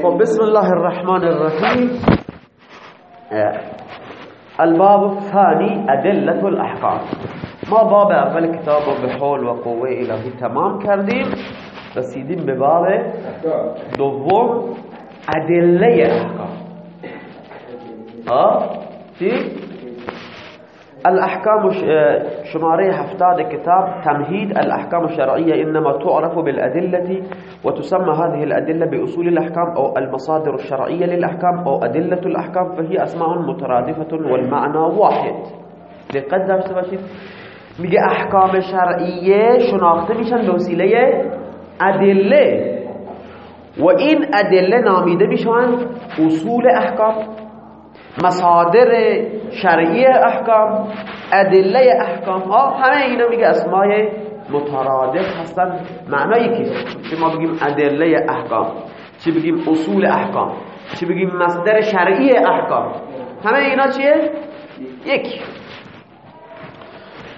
عليكم بسم الله الرحمن الرحيم. آه، الباب الثاني أدلة الأحكام. ما باب أول كتاب بحول وقوة إلهی تمام كردين رسيدين بباب دوم أدلة الأحكام ها؟ الاحکام شماره هفتاد كتاب تمهيد الأحكام الشرعية إنما تعرف بالأدلة وتسمى هذه الأدلة بأصول الأحكام أو المصادر الشرعية للأحكام أو أدلة الأحكام فهي أسماء مترادفة والمعنى واحد. دقت داشته باشید میگه احکام شرعیه شناخته میشن به ادله. و این ادله نامیده میشن اصول احکام. مصادر شرعی احکام ادله احکام ها همه اینا میگه اسمای مترادف هستن. معنای یکیست چه ما بگیم ادله احکام چه بگیم اصول احکام چه بگیم مصدر شرعی احکام؟ همه اینا چیه؟ یک.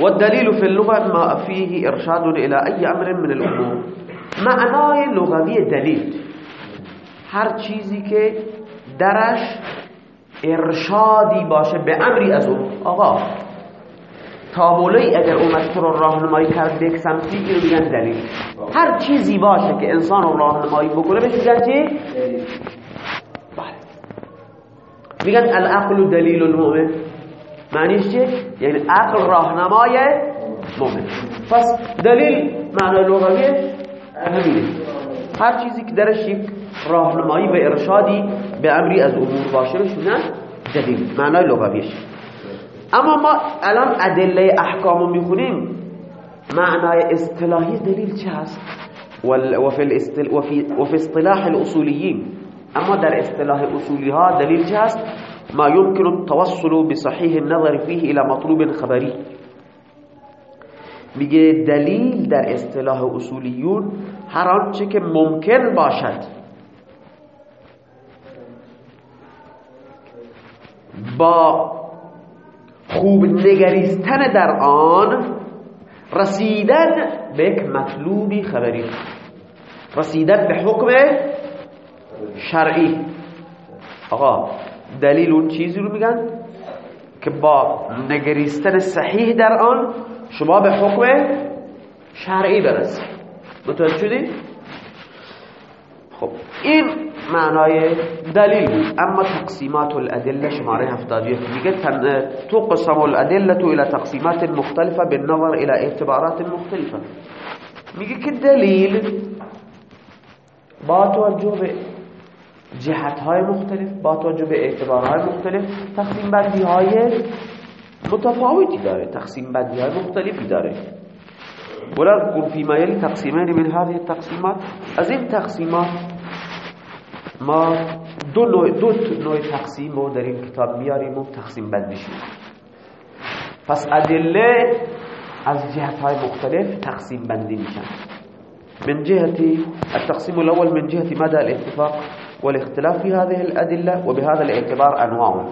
والدليل في اللغة ما فيه إرشاد إلى أي أمر من الأمور معنای لغوی دلیل. هر چیزی که درش ارشادی باشه به امری از اون آقا تابولی اگر اومد تو رو راهنمایی کرد به یک سمتی اینو میگن دلیل. هر چیزی باشه که انسان رو راهنمایی بکنه بهش میگن چی؟ بله. میگن العقل دلیل المؤمن. معنیش چیه؟ یعنی عقل راهنمای مؤمن. پس دلیل معنی لغوی همینه. هر چیزی که درش یک راهنمایی به ارشادی به امری از امور باشه میگن دلیل معنای لغویش. اما ما الان ادله احکامو می‌خونیم. معنای اصطلاحی دلیل چه هست. وفي... وفي اصطلاح الاصوليين اما در اصطلاح اصولی ها دلیل چه هست؟ ما يمكن التوصل بصحيح النظر فيه الى مطلوب خبری. میگه دلیل در اصطلاح اصولیون هر آنچه که ممکن باشد با خوب نگریستن در آن رسیدن به یک مطلوبی خبری. رسیدن به حکم شرعی. آقا دلیل اون چیزی رو میگن که با نگریستن صحیح در آن شما به حکم شرعی برسید. متوجه شدی؟ خب این معنای دلیل. اما تقسیمات الادلة شماره 71 میگه تقسم الادلة إلى تقسیمات مختلفة بالنظر إلى اعتبارات مختلفة. میگه که دلیل با توجه به جهت های مختلف با توجه به اعتبارهای مختلف تقسیم بندی های متفاوتی داره تقسیم بندی های مختلفی داره. ونذكر فيما يلي تقسيمان من هذه التقسيمات از این تقسیمات ما دو نوع, دو نوع تقسیم رو در این کتاب میاریم و تقسیم بندیش پس ادله از جهت های مختلف تقسیم بندی میشن. من جهة التقسيم الأول من جهة مدى الاتفاق والاختلاف في هذه الأدلة وبهذا الاعتبار أنواع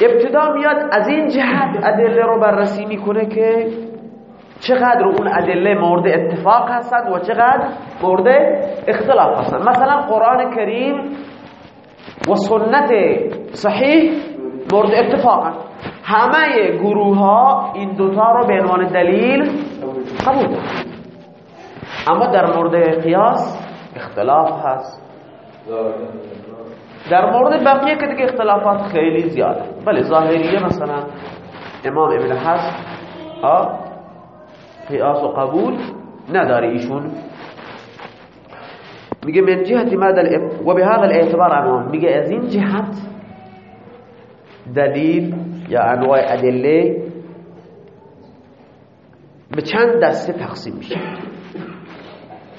ابتدا میاد از این جهت ادله رو بررسی می‌کنه که چقدر اون ادله مورد اتفاق هستند و چقدر مورد اختلاف هستند مثلا قرآن کریم و سنت صحیح مورد اتفاق همه گروه ها این دوتا رو به عنوان دلیل قبول دارن. اما در مورد قیاس اختلاف هست. در مورد بقیه که دیگه اختلافات خیلی زیاده. بله ظاهریه مثلا امام ابن حزم قیاس و قبول نداره ایشون میگه من جهت ماذا و به هذا الاعتبار عنوان میگه از این جهت دلیل یا أنواع أدلة به چند دسته تقسیم میشه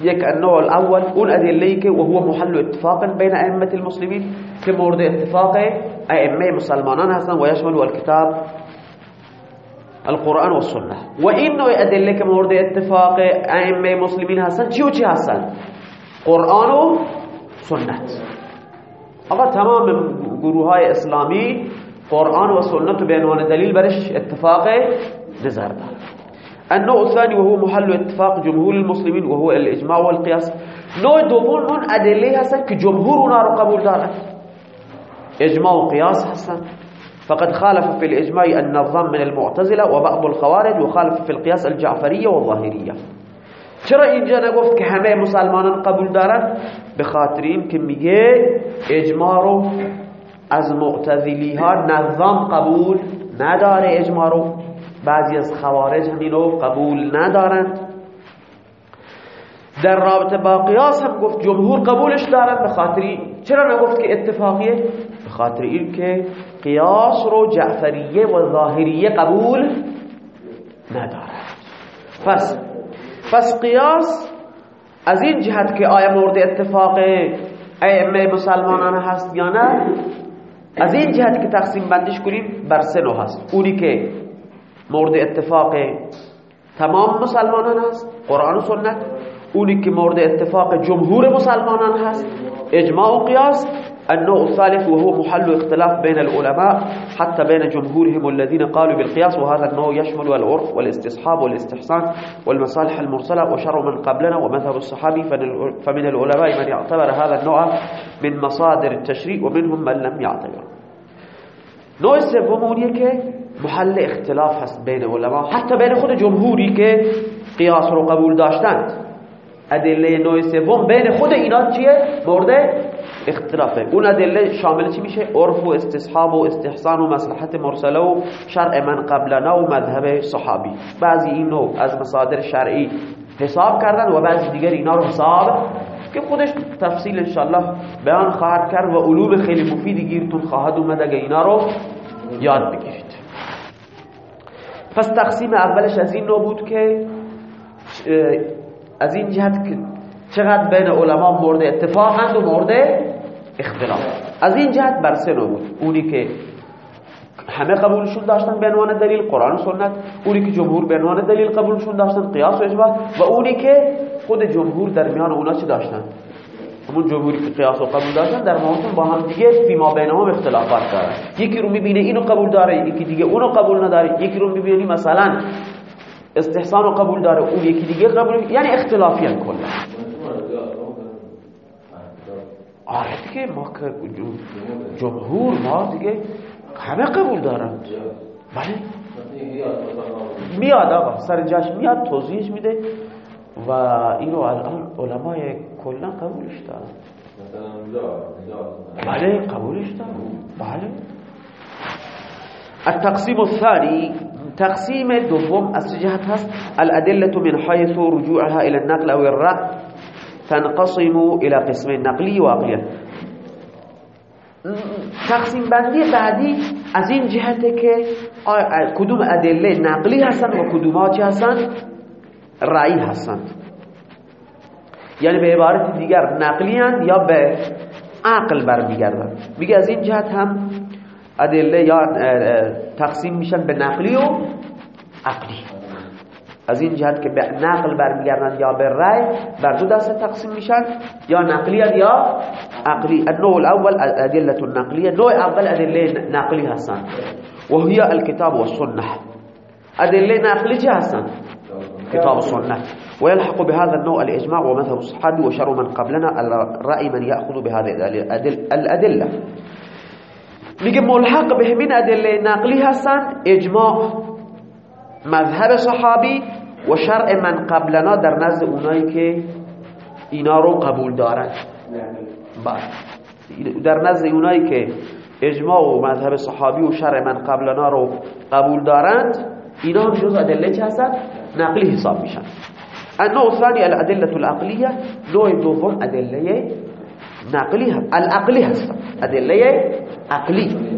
یک النوع الأول اون أدلة که و هو محل اتفاق بین أئمة المسلمین که مورد اتفاق أئمة مسلمانان هستن و یشمل الكتاب القرآن و السنة و این نوع ادله که مورد اتفاق أئمة مسلمین هستن. چی و هستن؟ قرآن و سنت. تمام گروه های اسلامی قرآن و سنت به برش اتفاق نظر دارد النوع الثاني وهو محل اتفاق جمهور المسلمين وهو الإجماع والقياس. نوع دوم اون ادله هستن که جمهور اونا رو قبول دارن. اجماع و هستن. فقد خالف في الإجماع النظام من المعتزلة وبعض الخوارج وخالف في القياس الجعفرية والظاهرية. چرا اینجا نگفت که همه مسلمانان قبول دارن به خاطر این که میگه اجماع رو از معتزلی ها نظام قبول نداره اجماع رو بعضی از خوارج همینو قبول ندارند. در رابطه با قیاس هم گفت جمهور قبولش دارن به خاطری چرا نگفت که اتفاقیه؟ به خاطر این که قیاس رو جعفریه و ظاهریه قبول ندارد. پس پس قیاس از این جهت که آیا مورد اتفاق ائمه مسلمانان هست یا نه از این جهت که تقسیم بندش کنیم بر سه نوع هست. اونی که مورد اتفاق تمام مسلمانان هست قرآن و سنت. اونی که مورد اتفاق جمهور مسلمانان هست اجماع و قیاس. النوع الثالث وهو محل اختلاف بين العلماء حتى بين جمهورهم الذين قالوا بالقياس وهذا النوع يشمل العرف والاستصحاب والاستحسان والمصالح المرسلة وشر من قبلنا ومذهب الصحابي فمن العلماء من يعتبر هذا النوع من مصادر التشريع ومنهم من لم يعتبر. نوع سومونیه که محل اختلاف هست بین علما حتی بین خود جمهوری که قیاس رو قبول داشتند. أدلة نوع سوم بین خود اینا چیه؟ مورد اختلافه. اون ادله شامل چی میشه؟ عرف و استصحاب و استحسان و مصلحت مرسله و شرع من قبلنا و مذهب صحابی. بعضی این نوع از مصادر شرعی حساب کردن و بعضی دیگر اینا رو حساب که خودش تفصیل انشالله بیان خواهد کرد و علوم خیلی مفیدی گیرتون خواهد اومد اگه اینا رو یاد بگیرید. پس تقسیم اولش از این نوع بود که از این جهت که چقدر بین علما مورد اتفاقند و مورد اختلاف. از این جهت بر سه نوع بود. اونی که همه قبولشون داشتن به عنوان دلیل قرآن و سنت. اونی که جمهور به عنوان دلیل قبولشون داشتن قیاس و اجماع. و اونی که خود جمهور در میان اونا چی داشتن؟ همون جمهوری که قیاس و قبول داشتن در موضوع با هم دیگه فیما بینهم اختلافات داره یکی رو می‌بینه اینو قبول داره یکی دیگه اونو قبول نداره. یکی رو می‌بینه مثلا استحسان و قبول داره اون یکی دیگه قبول. یعنی اختلافی هم کلا. آره ما که جمهور ما دیگه همه قبول دارند بله میاد آقا سر جاش میاد توضیحش میده و اینو الان علمای کلا قبولش دارن. بله قبولش دارن. بله. التقسيم الثاني تقسيم دوم از جهت هست. الأدلة من حيث رجوعها إلى النقل أو الرأي تنقسم إلى قسمين نقلي وعقلي تقسیم بندی بعدی از این جهته که کدوم ادله نقلی هستن و کدوم چی هستن؟ رأی هستند یعنی به عبارت دیگر نقلی هستند یا به عقل برمیگردن میگه از این جهت هم ادله یا تقسیم میشن به نقلی و عقلی. از این جهت که به نقل برمیگردن یا به رأی بر دو دسته تقسیم میشن. یا نقلی یا عقلی. النوع الأول الادلة النقلیه. نوع اول ادله نقلی هستن. و هي الكتاب والسنة ادله نقلی چه هستن؟ كتاب السنة ويلحق بهذا النوع الإجماع ومذهب الصحابي وشر من قبلنا الرأي من يأخذ بهذه الأدلة میگه ملحق به همین ادله نقلی هستن. اجماع مذهب صحابی و شرع من قبلنا در نزد اونایی که اینا رو قبول دارن. در نزد اونایی که اجماع و مذهب صحابی و شرع من قبلنا رو قبول دارند اینا هم جز ادله چه هستن؟ نقلی حساب میشن. النوع الثاني الأدلة العقلية نوع دوم أدلة نقلية العقلية أدلة عقلية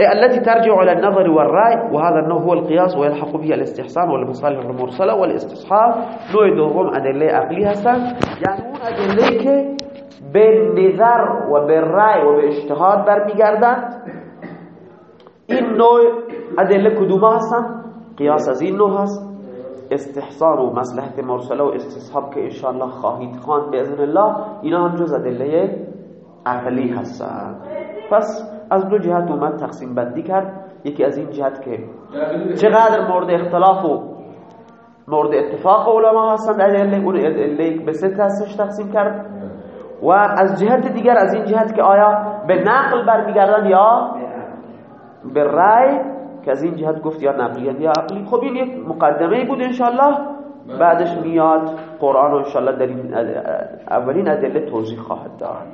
التي ترجع إلى النظر والرأي وهذا النوع هو القياس ويلحق به الاستحسان والمصالح المرسلة والإستصحاب. نوع دوم أدلة عقلية يعني اون أدلة که به نظر و به رأی و به نوع ادله کدوم هستن قیاس از نوع هست. استحسان و مصلحت مرسلة و استصحاب که انشاءالله خواهید خوان به الله. اینا هم أدلة عقلی هستن. پس از دو جهت اومد تقسیم بندی کرد. یکی از این جهت که چقدر مورد اختلاف و مورد اتفاق علما هستند ادله اون ادله به سه تقسیم کرد. و از جهت دیگر از این جهت که آیا به نقل برمیگردن یا به رأی که از این جهت گفت یا نقلیت یا عقلی. خب این یک مقدمه بود انشالله بعدش میاد قرآن و انشالله در این اولین ادله توضیح خواهد داد.